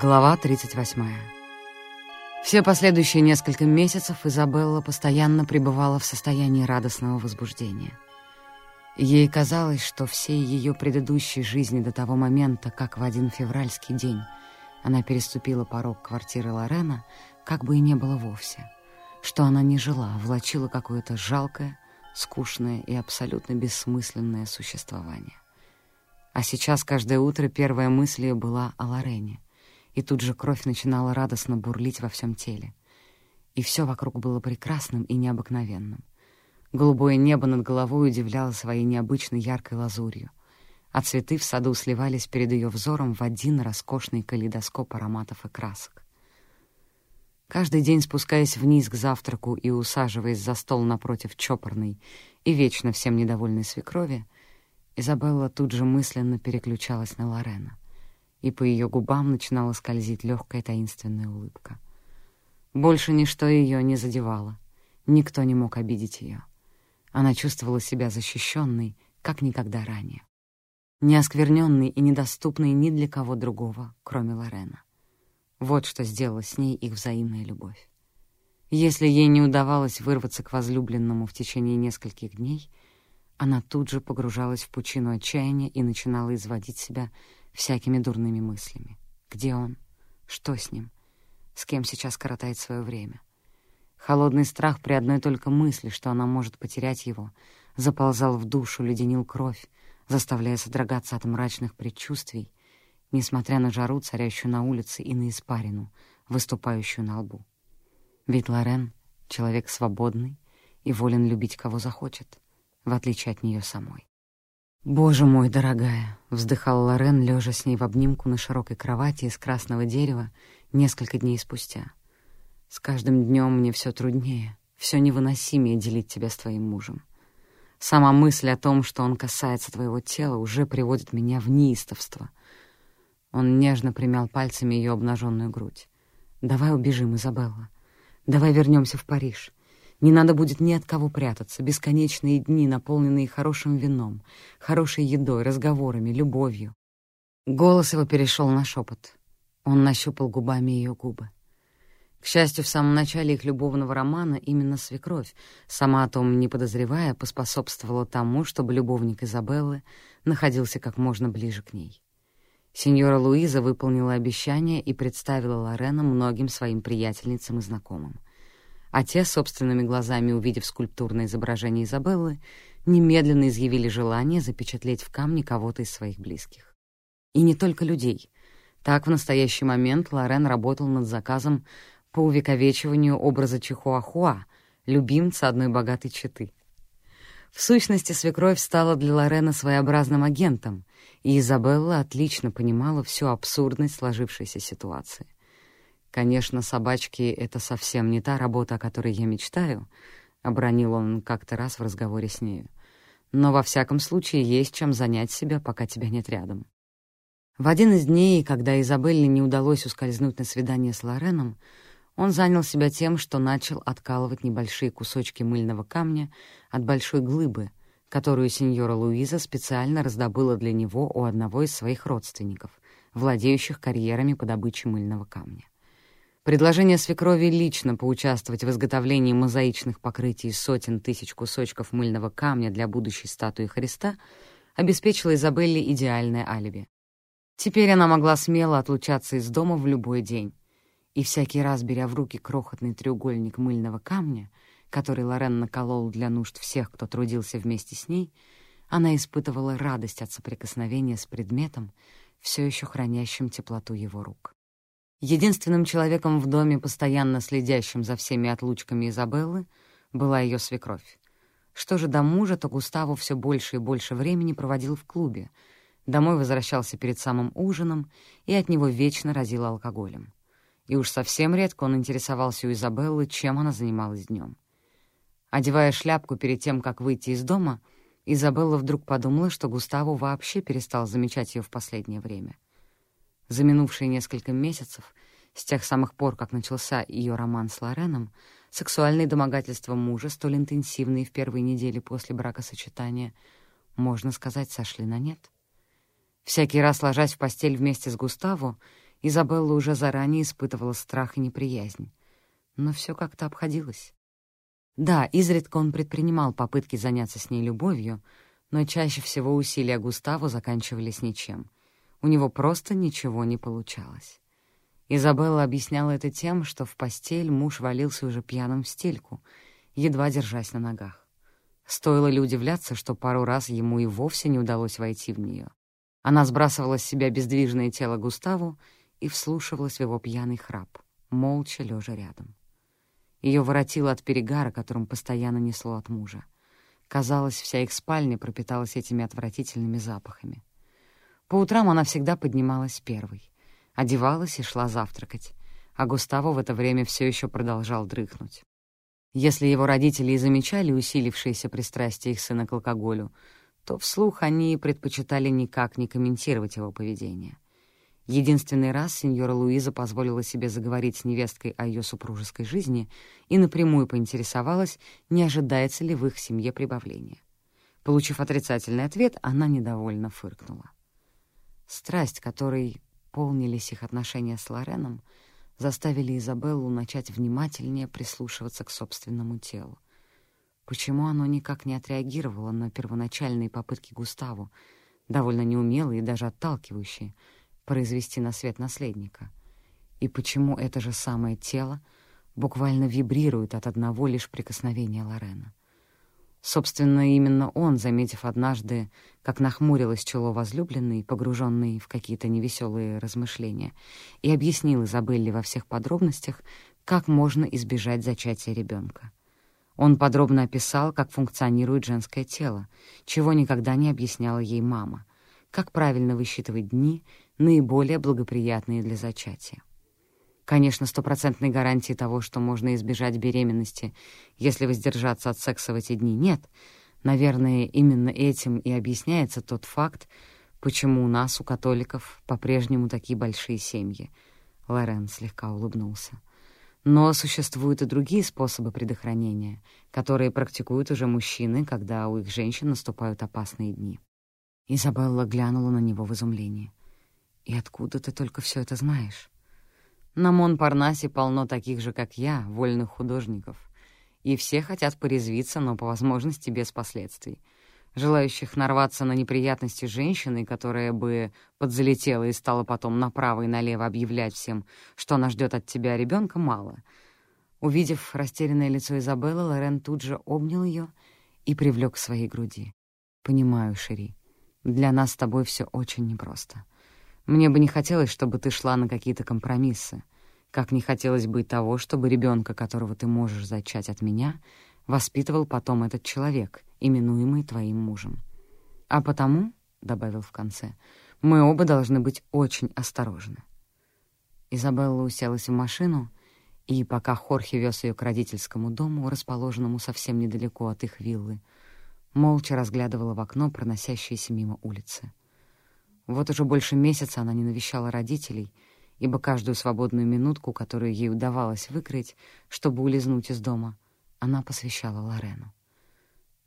Глава 38. Все последующие несколько месяцев Изабелла постоянно пребывала в состоянии радостного возбуждения. Ей казалось, что всей ее предыдущей жизни до того момента, как в один февральский день она переступила порог квартиры Лорена, как бы и не было вовсе, что она не жила, влачила какое-то жалкое, скучное и абсолютно бессмысленное существование. А сейчас каждое утро первая мысль ее была о Лорене, и тут же кровь начинала радостно бурлить во всем теле. И все вокруг было прекрасным и необыкновенным. Голубое небо над головой удивляло своей необычной яркой лазурью, а цветы в саду сливались перед ее взором в один роскошный калейдоскоп ароматов и красок. Каждый день, спускаясь вниз к завтраку и усаживаясь за стол напротив чопорной и вечно всем недовольной свекрови, Изабелла тут же мысленно переключалась на Лорена и по ее губам начинала скользить легкая таинственная улыбка. Больше ничто ее не задевало, никто не мог обидеть ее. Она чувствовала себя защищенной, как никогда ранее. Неоскверненной и недоступной ни для кого другого, кроме Лорена. Вот что сделала с ней их взаимная любовь. Если ей не удавалось вырваться к возлюбленному в течение нескольких дней, она тут же погружалась в пучину отчаяния и начинала изводить себя всякими дурными мыслями. Где он? Что с ним? С кем сейчас коротает свое время? Холодный страх при одной только мысли, что она может потерять его, заползал в душу, леденил кровь, заставляя содрогаться от мрачных предчувствий, несмотря на жару, царящую на улице, и на испарину, выступающую на лбу. Ведь Лорен — человек свободный и волен любить, кого захочет, в отличие от нее самой. «Боже мой, дорогая!» — вздыхал Лорен, лежа с ней в обнимку на широкой кровати из красного дерева несколько дней спустя. «С каждым днем мне все труднее, все невыносимее делить тебя с твоим мужем. Сама мысль о том, что он касается твоего тела, уже приводит меня в неистовство». Он нежно примял пальцами ее обнаженную грудь. «Давай убежим, Изабелла. Давай вернемся в Париж. Не надо будет ни от кого прятаться. Бесконечные дни, наполненные хорошим вином, хорошей едой, разговорами, любовью. Голос его перешел на шепот. Он нащупал губами ее губы. К счастью, в самом начале их любовного романа именно свекровь, сама о том не подозревая, поспособствовала тому, чтобы любовник Изабеллы находился как можно ближе к ней. Сеньора Луиза выполнила обещание и представила Лорена многим своим приятельницам и знакомым а те, собственными глазами увидев скульптурное изображение Изабеллы, немедленно изъявили желание запечатлеть в камне кого-то из своих близких. И не только людей. Так в настоящий момент Лорен работал над заказом по увековечиванию образа Чихуахуа, любимца одной богатой четы. В сущности, свекровь стала для Лорена своеобразным агентом, и Изабелла отлично понимала всю абсурдность сложившейся ситуации. «Конечно, собачки — это совсем не та работа, о которой я мечтаю», — обронил он как-то раз в разговоре с нею. «Но во всяком случае есть чем занять себя, пока тебя нет рядом». В один из дней, когда Изабелле не удалось ускользнуть на свидание с Лореном, он занял себя тем, что начал откалывать небольшие кусочки мыльного камня от большой глыбы, которую сеньора Луиза специально раздобыла для него у одного из своих родственников, владеющих карьерами по добыче мыльного камня. Предложение свекрови лично поучаствовать в изготовлении мозаичных покрытий сотен тысяч кусочков мыльного камня для будущей статуи Христа обеспечило Изабелле идеальное алиби. Теперь она могла смело отлучаться из дома в любой день. И всякий раз, беря в руки крохотный треугольник мыльного камня, который Лорен наколол для нужд всех, кто трудился вместе с ней, она испытывала радость от соприкосновения с предметом, все еще хранящим теплоту его рук. Единственным человеком в доме, постоянно следящим за всеми отлучками Изабеллы, была ее свекровь. Что же до мужа, то Густаво все больше и больше времени проводил в клубе. Домой возвращался перед самым ужином, и от него вечно разило алкоголем. И уж совсем редко он интересовался у Изабеллы, чем она занималась днем. Одевая шляпку перед тем, как выйти из дома, Изабелла вдруг подумала, что Густаво вообще перестал замечать ее в последнее время. За минувшие несколько месяцев С тех самых пор, как начался ее роман с Лореном, сексуальные домогательства мужа, столь интенсивные в первые недели после бракосочетания, можно сказать, сошли на нет. Всякий раз, ложась в постель вместе с Густаво, Изабелла уже заранее испытывала страх и неприязнь. Но все как-то обходилось. Да, изредка он предпринимал попытки заняться с ней любовью, но чаще всего усилия Густаво заканчивались ничем. У него просто ничего не получалось. Изабелла объясняла это тем, что в постель муж валился уже пьяным в стельку, едва держась на ногах. Стоило ли удивляться, что пару раз ему и вовсе не удалось войти в нее. Она сбрасывала с себя бездвижное тело Густаву и вслушивалась в его пьяный храп, молча лежа рядом. Ее воротило от перегара, которым постоянно несло от мужа. Казалось, вся их спальня пропиталась этими отвратительными запахами. По утрам она всегда поднималась первой, одевалась и шла завтракать, а Густаво в это время все еще продолжал дрыхнуть. Если его родители и замечали усилившееся пристрастие их сына к алкоголю, то вслух они предпочитали никак не комментировать его поведение. Единственный раз сеньора Луиза позволила себе заговорить с невесткой о ее супружеской жизни и напрямую поинтересовалась, не ожидается ли в их семье прибавления. Получив отрицательный ответ, она недовольно фыркнула. Страсть, которой полнились их отношения с Лореном, заставили Изабеллу начать внимательнее прислушиваться к собственному телу. Почему оно никак не отреагировало на первоначальные попытки Густаву, довольно неумелые и даже отталкивающие, произвести на свет наследника? И почему это же самое тело буквально вибрирует от одного лишь прикосновения Лорена? Собственно, именно он, заметив однажды, как нахмурилось чело возлюбленной, погруженной в какие-то невеселые размышления, и объяснил Изабелле во всех подробностях, как можно избежать зачатия ребенка. Он подробно описал, как функционирует женское тело, чего никогда не объясняла ей мама, как правильно высчитывать дни, наиболее благоприятные для зачатия. Конечно, стопроцентной гарантии того, что можно избежать беременности, если воздержаться от секса в эти дни, нет. Наверное, именно этим и объясняется тот факт, почему у нас, у католиков, по-прежнему такие большие семьи. Лорен слегка улыбнулся. Но существуют и другие способы предохранения, которые практикуют уже мужчины, когда у их женщин наступают опасные дни. Изабелла глянула на него в изумлении. «И откуда ты только все это знаешь?» На Монпарнасе полно таких же, как я, вольных художников. И все хотят порезвиться, но по возможности без последствий. Желающих нарваться на неприятности женщины, которая бы подзалетела и стала потом направо и налево объявлять всем, что она ждет от тебя ребенка, мало. Увидев растерянное лицо Изабеллы, Лорен тут же обнял ее и привлек к своей груди. «Понимаю, Шери, для нас с тобой все очень непросто. Мне бы не хотелось, чтобы ты шла на какие-то компромиссы. Как не хотелось бы и того, чтобы ребенка, которого ты можешь зачать от меня, воспитывал потом этот человек, именуемый твоим мужем. А потому, — добавил в конце, — мы оба должны быть очень осторожны. Изабелла уселась в машину, и пока Хорхе вез ее к родительскому дому, расположенному совсем недалеко от их виллы, молча разглядывала в окно проносящиеся мимо улицы. Вот уже больше месяца она не навещала родителей, ибо каждую свободную минутку, которую ей удавалось выкрыть, чтобы улизнуть из дома, она посвящала Лорену.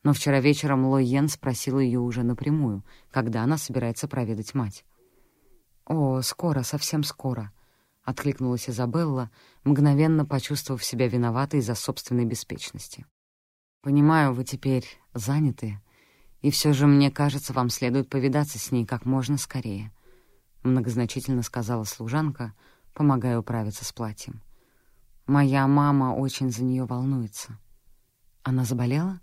Но вчера вечером Ло Йен спросила ее уже напрямую, когда она собирается проведать мать. «О, скоро, совсем скоро», — откликнулась Изабелла, мгновенно почувствовав себя виноватой из-за собственной беспечности. «Понимаю, вы теперь заняты, и все же, мне кажется, вам следует повидаться с ней как можно скорее», — многозначительно сказала служанка, помогая управиться с платьем. «Моя мама очень за нее волнуется». «Она заболела?»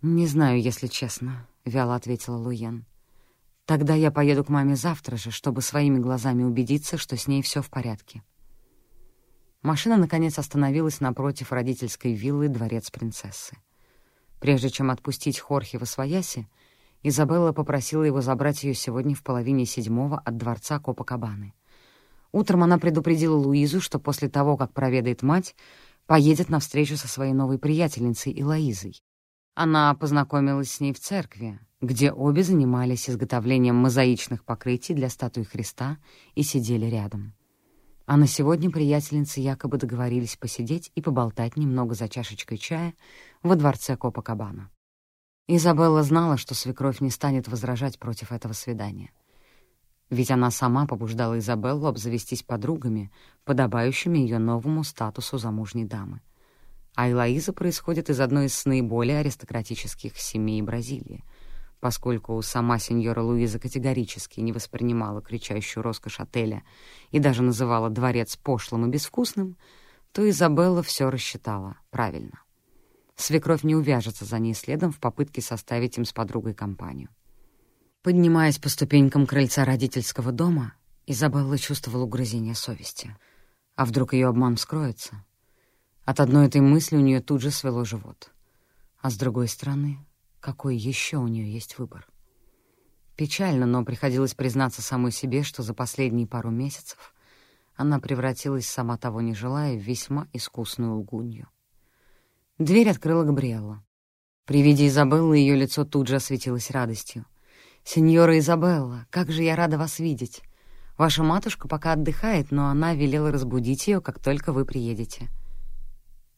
«Не знаю, если честно», — вяло ответила Луен. «Тогда я поеду к маме завтра же, чтобы своими глазами убедиться, что с ней все в порядке». Машина, наконец, остановилась напротив родительской виллы «Дворец принцессы». Прежде чем отпустить Хорхе в Освояси, Изабелла попросила его забрать ее сегодня в половине седьмого от дворца Копакабаны. Утром она предупредила Луизу, что после того, как проведает мать, поедет на встречу со своей новой приятельницей Илоизой. Она познакомилась с ней в церкви, где обе занимались изготовлением мозаичных покрытий для статуи Христа и сидели рядом. а на сегодня приятельницы якобы договорились посидеть и поболтать немного за чашечкой чая во дворце Копакабана. Изабелла знала, что свекровь не станет возражать против этого свидания. Ведь она сама побуждала Изабеллу обзавестись подругами, подобающими ее новому статусу замужней дамы. А Элоиза происходит из одной из наиболее аристократических семей Бразилии, поскольку сама сеньора Луиза категорически не воспринимала кричащую роскошь отеля и даже называла дворец пошлым и безвкусным, то Изабелла все рассчитала правильно. Свекровь не увяжется за ней следом в попытке составить им с подругой компанию. Поднимаясь по ступенькам крыльца родительского дома, Изабелла чувствовала угрызение совести. А вдруг ее обман вскроется? От одной этой мысли у нее тут же свело живот. А с другой стороны, какой еще у нее есть выбор? Печально, но приходилось признаться самой себе, что за последние пару месяцев она превратилась, сама того не желая, в весьма искусную лгунью. Дверь открыла Габриэлла. При виде Изабеллы ее лицо тут же осветилось радостью. «Сеньора Изабелла, как же я рада вас видеть! Ваша матушка пока отдыхает, но она велела разбудить ее, как только вы приедете».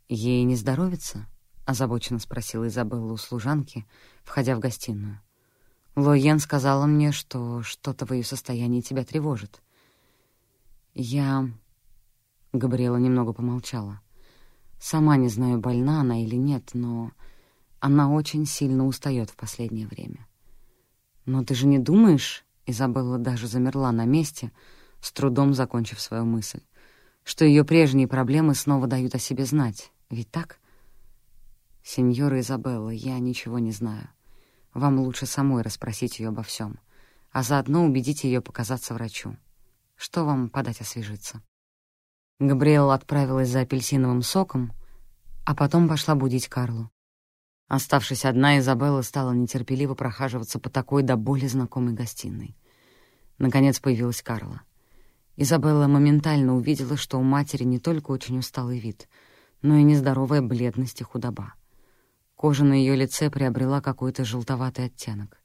«Ей не здоровится?» — озабоченно спросила Изабелла у служанки, входя в гостиную. «Лоен сказала мне, что что-то в ее состоянии тебя тревожит». «Я...» — Габриэла немного помолчала. «Сама не знаю, больна она или нет, но она очень сильно устает в последнее время. «Но ты же не думаешь...» — Изабелла даже замерла на месте, с трудом закончив свою мысль, что ее прежние проблемы снова дают о себе знать. Ведь так? «Сеньора Изабелла, я ничего не знаю. Вам лучше самой расспросить ее обо всем, а заодно убедить ее показаться врачу. Что вам подать освежиться?» Габриэла отправилась за апельсиновым соком, а потом пошла будить Карлу. Оставшись одна, Изабелла стала нетерпеливо прохаживаться по такой до боли знакомой гостиной. Наконец появилась Карла. Изабелла моментально увидела, что у матери не только очень усталый вид, но и нездоровая бледность и худоба. Кожа на ее лице приобрела какой-то желтоватый оттенок.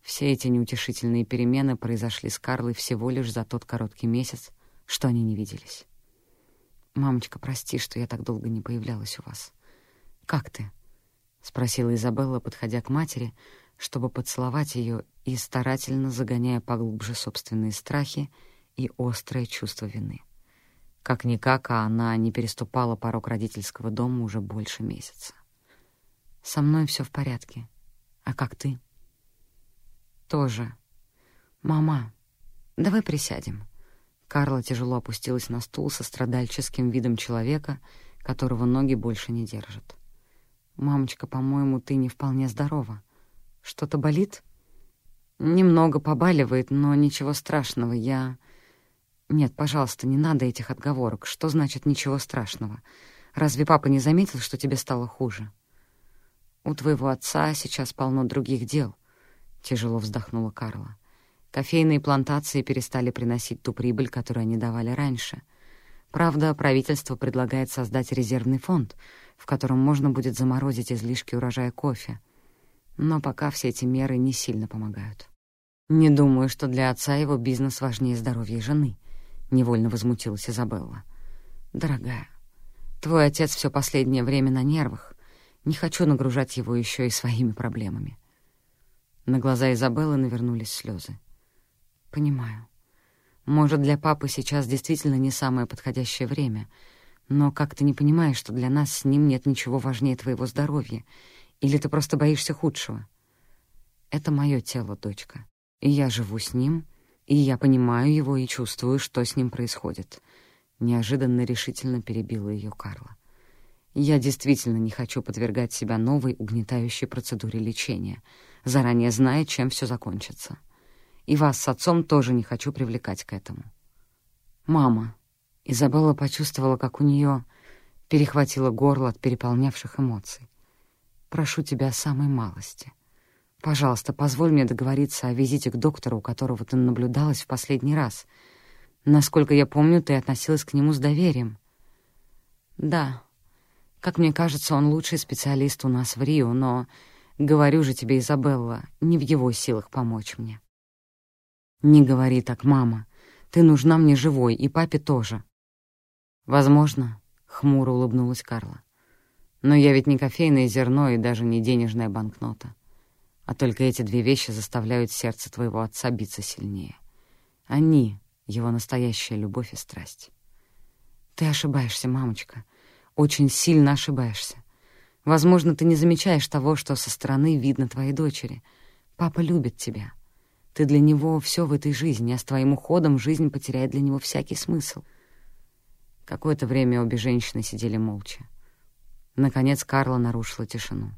Все эти неутешительные перемены произошли с Карлой всего лишь за тот короткий месяц, что они не виделись. «Мамочка, прости, что я так долго не появлялась у вас. Как ты?» — спросила Изабелла, подходя к матери, чтобы поцеловать ее и старательно загоняя поглубже собственные страхи и острое чувство вины. Как-никак, а она не переступала порог родительского дома уже больше месяца. «Со мной все в порядке. А как ты?» «Тоже. Мама, давай присядем». Карла тяжело опустилась на стул со страдальческим видом человека, которого ноги больше не держат. «Мамочка, по-моему, ты не вполне здорова. Что-то болит?» «Немного побаливает, но ничего страшного. Я...» «Нет, пожалуйста, не надо этих отговорок. Что значит «ничего страшного»? Разве папа не заметил, что тебе стало хуже?» «У твоего отца сейчас полно других дел», — тяжело вздохнула Карла. «Кофейные плантации перестали приносить ту прибыль, которую они давали раньше. Правда, правительство предлагает создать резервный фонд — в котором можно будет заморозить излишки урожая кофе. Но пока все эти меры не сильно помогают. «Не думаю, что для отца его бизнес важнее здоровья жены», — невольно возмутилась Изабелла. «Дорогая, твой отец все последнее время на нервах. Не хочу нагружать его еще и своими проблемами». На глаза Изабеллы навернулись слезы. «Понимаю. Может, для папы сейчас действительно не самое подходящее время — но как ты не понимаешь, что для нас с ним нет ничего важнее твоего здоровья? Или ты просто боишься худшего? Это мое тело, дочка. И я живу с ним, и я понимаю его и чувствую, что с ним происходит. Неожиданно решительно перебила ее Карла. Я действительно не хочу подвергать себя новой угнетающей процедуре лечения, заранее зная, чем все закончится. И вас с отцом тоже не хочу привлекать к этому. «Мама», Изабелла почувствовала, как у нее перехватило горло от переполнявших эмоций. «Прошу тебя о самой малости. Пожалуйста, позволь мне договориться о визите к доктору, у которого ты наблюдалась в последний раз. Насколько я помню, ты относилась к нему с доверием». «Да. Как мне кажется, он лучший специалист у нас в Рио, но, говорю же тебе, Изабелла, не в его силах помочь мне». «Не говори так, мама. Ты нужна мне живой, и папе тоже. Возможно, — хмуро улыбнулась Карла. Но я ведь не кофейное зерно и даже не денежная банкнота. А только эти две вещи заставляют сердце твоего отца биться сильнее. Они — его настоящая любовь и страсть. Ты ошибаешься, мамочка. Очень сильно ошибаешься. Возможно, ты не замечаешь того, что со стороны видно твоей дочери. Папа любит тебя. Ты для него все в этой жизни, а с твоим уходом жизнь потеряет для него всякий смысл. Какое-то время обе женщины сидели молча. Наконец Карла нарушила тишину.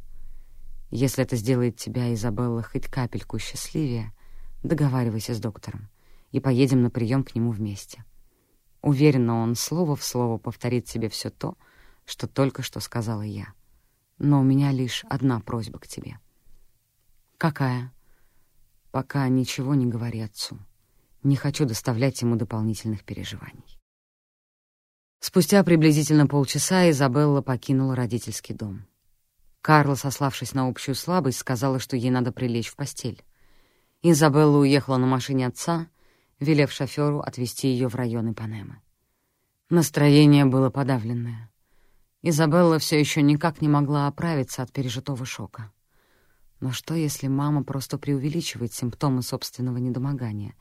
«Если это сделает тебя, Изабелла, хоть капельку счастливее, договаривайся с доктором, и поедем на прием к нему вместе. Уверена, он слово в слово повторит тебе все то, что только что сказала я. Но у меня лишь одна просьба к тебе». «Какая?» «Пока ничего не говори отцу. Не хочу доставлять ему дополнительных переживаний». Спустя приблизительно полчаса Изабелла покинула родительский дом. Карла, сославшись на общую слабость, сказала, что ей надо прилечь в постель. Изабелла уехала на машине отца, велев шофёру отвезти ее в район Ипанемы. Настроение было подавленное. Изабелла все еще никак не могла оправиться от пережитого шока. Но что, если мама просто преувеличивает симптомы собственного недомогания?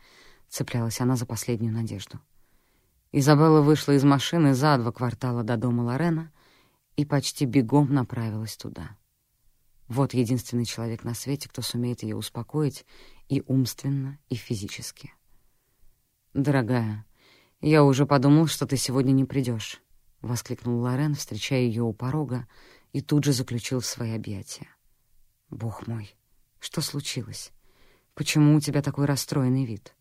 Цеплялась она за последнюю надежду. Изабелла вышла из машины за два квартала до дома Лорена и почти бегом направилась туда. Вот единственный человек на свете, кто сумеет ее успокоить и умственно, и физически. «Дорогая, я уже подумал, что ты сегодня не придешь, воскликнул Лорен, встречая ее у порога, и тут же заключил в свои объятия. «Бог мой, что случилось? Почему у тебя такой расстроенный вид?»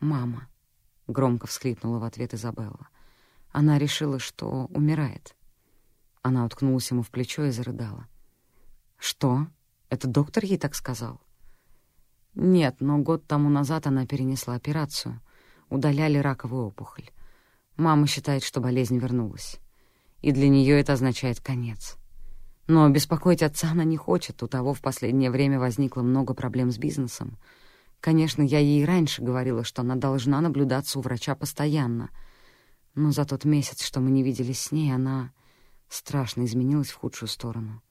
«Мама», — громко всхлипнула в ответ Изабелла. Она решила, что умирает. Она уткнулась ему в плечо и зарыдала. «Что? Это доктор ей так сказал?» «Нет, но год тому назад она перенесла операцию. Удаляли раковую опухоль. Мама считает, что болезнь вернулась. И для нее это означает конец. Но беспокоить отца она не хочет, у того в последнее время возникло много проблем с бизнесом — Конечно, я ей раньше говорила, что она должна наблюдаться у врача постоянно. Но за тот месяц, что мы не виделись с ней, она страшно изменилась в худшую сторону.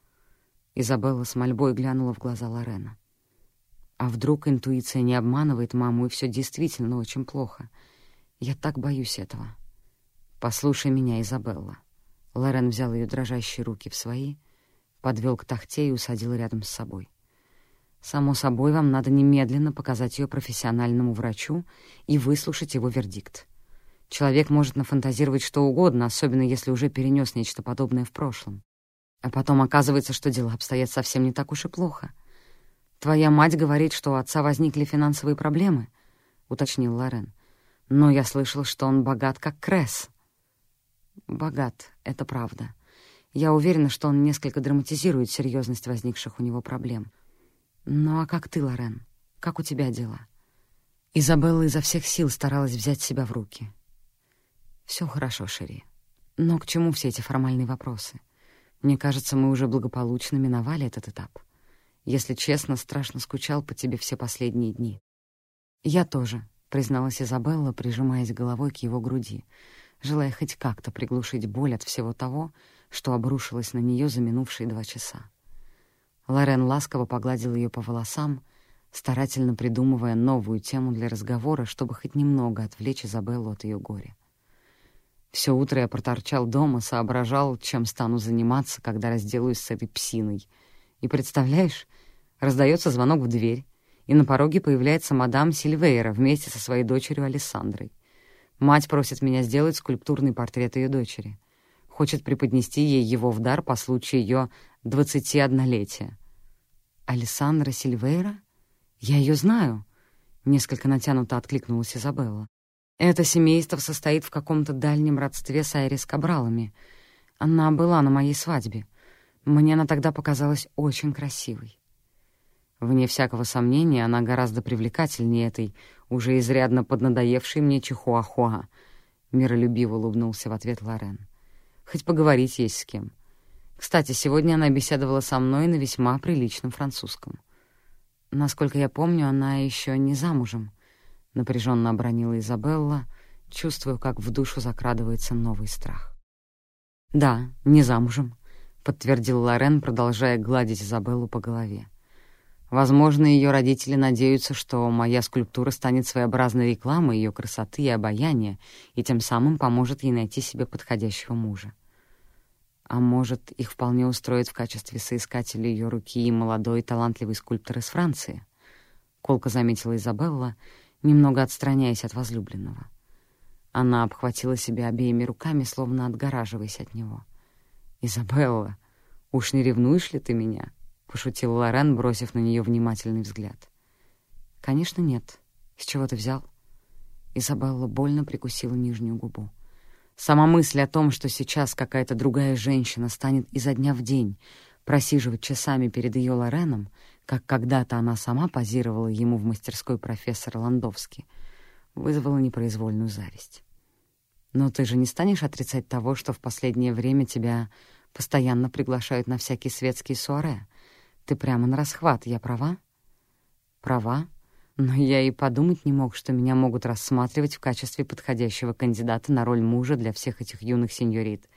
Изабелла с мольбой глянула в глаза Лорена. А вдруг интуиция не обманывает маму, и все действительно очень плохо? Я так боюсь этого. Послушай меня, Изабелла. Лорен взял ее дрожащие руки в свои, подвел к тахте и усадил рядом с собой. Само собой, вам надо немедленно показать ее профессиональному врачу и выслушать его вердикт. Человек может нафантазировать что угодно, особенно если уже перенес нечто подобное в прошлом. А потом оказывается, что дела обстоят совсем не так уж и плохо. «Твоя мать говорит, что у отца возникли финансовые проблемы», — уточнил Лорен. «Но я слышал, что он богат, как Кресс». «Богат, это правда. Я уверена, что он несколько драматизирует серьезность возникших у него проблем». «Ну а как ты, Лорен? Как у тебя дела?» Изабелла изо всех сил старалась взять себя в руки. «Все хорошо, Шери. Но к чему все эти формальные вопросы? Мне кажется, мы уже благополучно миновали этот этап. Если честно, страшно скучал по тебе все последние дни». «Я тоже», — призналась Изабелла, прижимаясь головой к его груди, желая хоть как-то приглушить боль от всего того, что обрушилось на нее за минувшие два часа. Лорен ласково погладил ее по волосам, старательно придумывая новую тему для разговора, чтобы хоть немного отвлечь Изабеллу от ее горя. Все утро я проторчал дома, соображал, чем стану заниматься, когда разделаюсь с этой псиной. И представляешь, раздается звонок в дверь, и на пороге появляется мадам Сильвейра вместе со своей дочерью Алессандрой. Мать просит меня сделать скульптурный портрет ее дочери. Хочет преподнести ей его в дар по случаю ее двадцати однолетия. «Алессандра Сильвейра? Я ее знаю», — несколько натянуто откликнулась Изабелла. «Это семейство состоит в каком-то дальнем родстве с Айрис Кабралами. Она была на моей свадьбе. Мне она тогда показалась очень красивой». Вне всякого сомнения, она гораздо привлекательнее этой, уже изрядно поднадоевшей мне чихуахуа. Миролюбиво улыбнулся в ответ Лорен. Хоть поговорить есть с кем. Кстати, сегодня она беседовала со мной на весьма приличном французском. Насколько я помню, она еще не замужем. — напряженно обронила Изабелла, чувствуя, как в душу закрадывается новый страх. «Да, не замужем», — подтвердил Лорен, продолжая гладить Изабеллу по голове. «Возможно, ее родители надеются, что моя скульптура станет своеобразной рекламой ее красоты и обаяния и тем самым поможет ей найти себе подходящего мужа. А может, их вполне устроит в качестве соискателя ее руки и молодой талантливый скульптор из Франции?» — колко заметила Изабелла, немного отстраняясь от возлюбленного. Она обхватила себя обеими руками, словно отгораживаясь от него. «Изабелла, уж не ревнуешь ли ты меня?» — пошутил Лорен, бросив на нее внимательный взгляд. «Конечно, нет. С чего ты взял?» Изабелла больно прикусила нижнюю губу. Сама мысль о том, что сейчас какая-то другая женщина станет изо дня в день просиживать часами перед ее Лореном, как когда-то она сама позировала ему в мастерской профессора Ландовски — вызвало непроизвольную зависть. «Но ты же не станешь отрицать того, что в последнее время тебя постоянно приглашают на всякие светские суаре. Ты прямо на расхват, я права?» «Права, но я и подумать не мог, что меня могут рассматривать в качестве подходящего кандидата на роль мужа для всех этих юных сеньорит.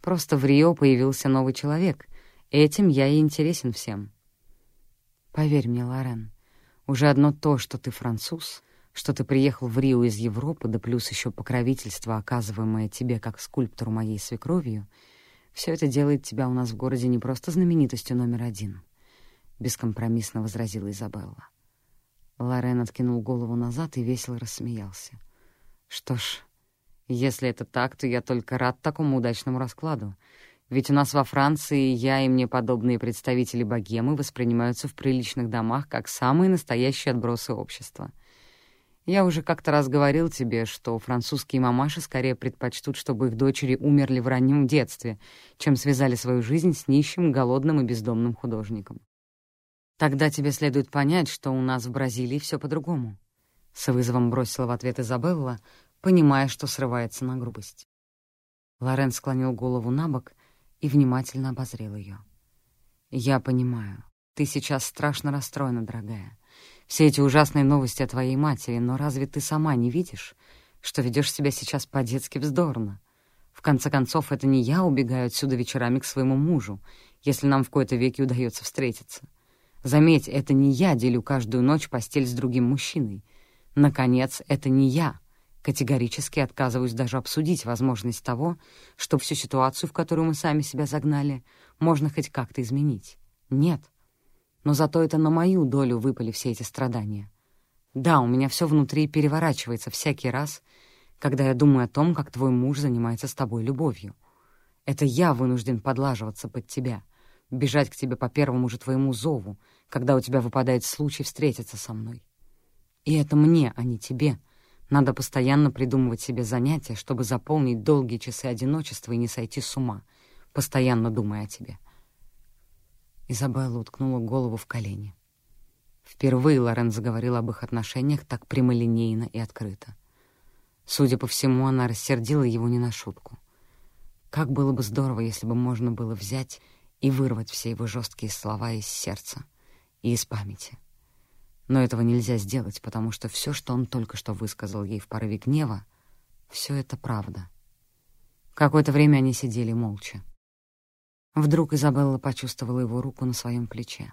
Просто в Рио появился новый человек. Этим я и интересен всем». «Поверь мне, Лорен, уже одно то, что ты француз, что ты приехал в Рио из Европы, да плюс еще покровительство, оказываемое тебе как скульптору моей свекровью, все это делает тебя у нас в городе не просто знаменитостью номер один, — бескомпромиссно возразила Изабелла. Лорен откинул голову назад и весело рассмеялся. «Что ж, если это так, то я только рад такому удачному раскладу. Ведь у нас во Франции я и мне подобные представители богемы воспринимаются в приличных домах как самые настоящие отбросы общества». Я уже как-то раз говорил тебе, что французские мамаши скорее предпочтут, чтобы их дочери умерли в раннем детстве, чем связали свою жизнь с нищим, голодным и бездомным художником. Тогда тебе следует понять, что у нас в Бразилии все по-другому. С вызовом бросила в ответ Изабелла, понимая, что срывается на грубость. Лорен склонил голову на бок и внимательно обозрел ее. «Я понимаю. Ты сейчас страшно расстроена, дорогая все эти ужасные новости о твоей матери, но разве ты сама не видишь, что ведешь себя сейчас по-детски вздорно? В конце концов, это не я убегаю отсюда вечерами к своему мужу, если нам в кои-то веки удается встретиться. Заметь, это не я делю каждую ночь постель с другим мужчиной. Наконец, это не я. Категорически отказываюсь даже обсудить возможность того, что всю ситуацию, в которую мы сами себя загнали, можно хоть как-то изменить. Нет но зато это на мою долю выпали все эти страдания. Да, у меня все внутри переворачивается всякий раз, когда я думаю о том, как твой муж занимается с тобой любовью. Это я вынужден подлаживаться под тебя, бежать к тебе по первому же твоему зову, когда у тебя выпадает случай встретиться со мной. И это мне, а не тебе. Надо постоянно придумывать себе занятия, чтобы заполнить долгие часы одиночества и не сойти с ума, постоянно думая о тебе. Изабелла уткнула голову в колени. Впервые Лорен заговорил об их отношениях так прямолинейно и открыто. Судя по всему, она рассердила его не на шутку. Как было бы здорово, если бы можно было взять и вырвать все его жесткие слова из сердца и из памяти. Но этого нельзя сделать, потому что все, что он только что высказал ей в порыве гнева, все это правда. Какое-то время они сидели молча. Вдруг Изабелла почувствовала его руку на своем плече.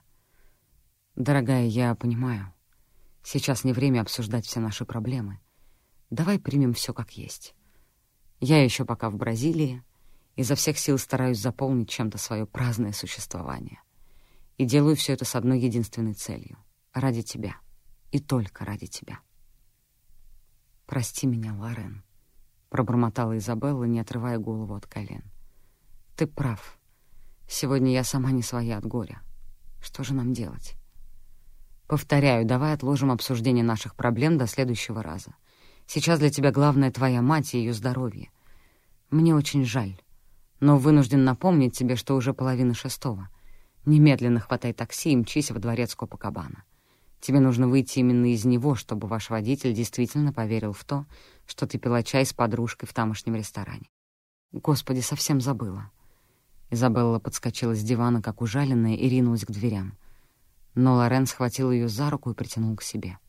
«Дорогая, я понимаю. Сейчас не время обсуждать все наши проблемы. Давай примем все как есть. Я еще пока в Бразилии, изо всех сил стараюсь заполнить чем-то свое праздное существование. И делаю все это с одной единственной целью — ради тебя. И только ради тебя. «Прости меня, Лорен», — пробормотала Изабелла, не отрывая голову от колен. «Ты прав». Сегодня я сама не своя от горя. Что же нам делать? Повторяю, давай отложим обсуждение наших проблем до следующего раза. Сейчас для тебя главное твоя мать и ее здоровье. Мне очень жаль, но вынужден напомнить тебе, что уже половина шестого. Немедленно хватай такси и мчись во дворец Копакабана. Тебе нужно выйти именно из него, чтобы ваш водитель действительно поверил в то, что ты пила чай с подружкой в тамошнем ресторане. Господи, совсем забыла. Изабелла подскочила с дивана, как ужаленная, и ринулась к дверям. Но Лорен схватил ее за руку и притянул к себе.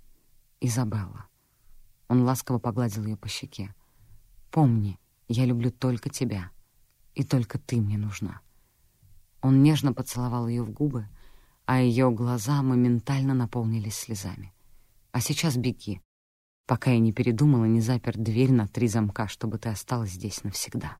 «Изабелла, Он ласково погладил ее по щеке. «Помни, я люблю только тебя, и только ты мне нужна». Он нежно поцеловал ее в губы, а ее глаза моментально наполнились слезами. «А сейчас беги, пока я не передумала, не запер дверь на три замка, чтобы ты осталась здесь навсегда».